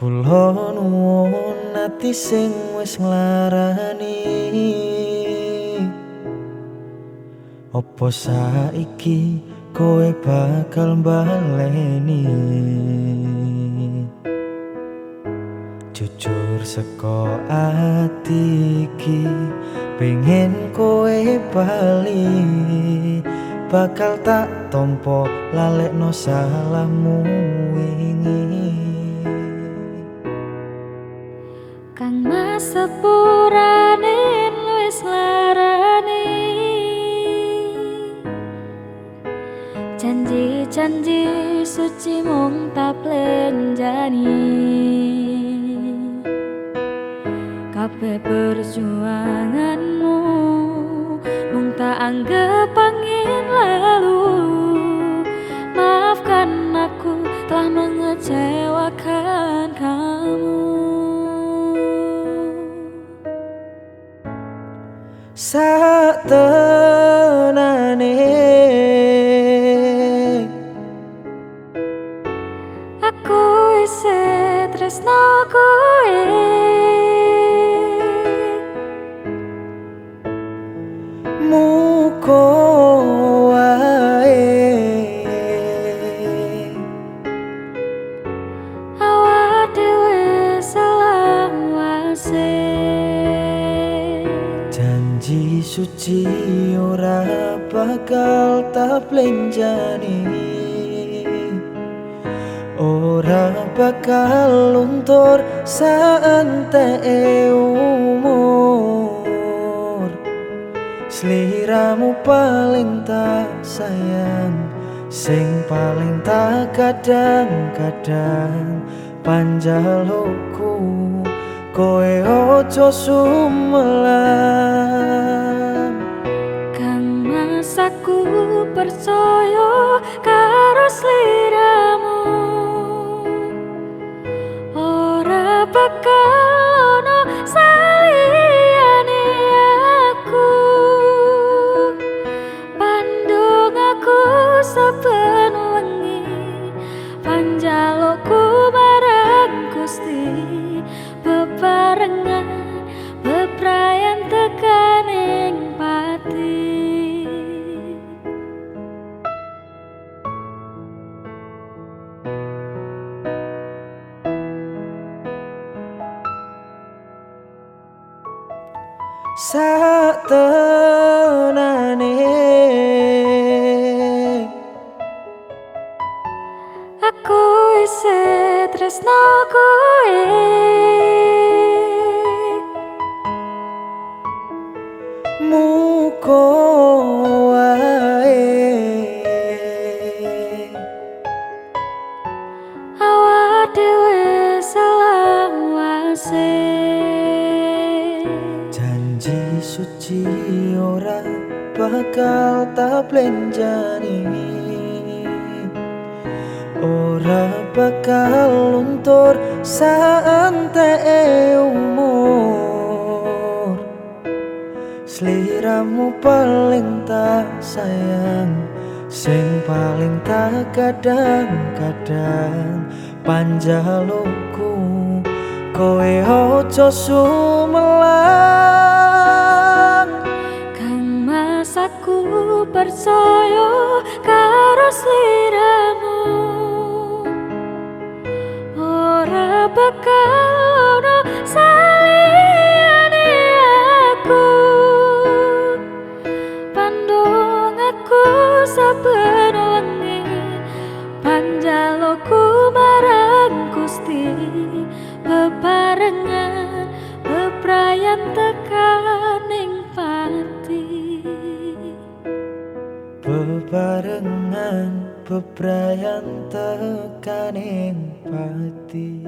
Kula nuwun ati sing wis nglarani. Apa saiki kowe bakal baleni Jujur seko ati iki pengen kowe bali. Bakal tak tompo lalekno salahmu sepurane wis larani. Janji-janji suci mung tak plenjani. Kabeh perjuanganmu mung tak anggap angin lalu. Maafkan aku telah mengecewakan sak tenane. Aku isi tresno kowe. Muko wae. Awak dhewe selawase suci ora bakal tak plenjani. Ora bakal luntur saente umur. Sliramu paling tak sayang sing paling tak kadang-kadang. Panjalukku kowe ojo sumelang percaya karo sliramu ora bakal ono saliyane aku. Bandung aku saben wengi panjalukku marang Gusti bebarengan bebrayan sak tenane. Aku isi tresno kowe. Muko suci ora bakal tak plenjani ora bakal luntur saante umur. Sliramu paling tak sayang sing paling tak kadang-kadang. Panjalukku kowe ojo sumelang Kang Mas aku percaya karo sliramu ora bakal ono saliyane aku. Pandung aku saben wengi panjalukku marang Gusti. Bebarengan bebrayan tekaning pati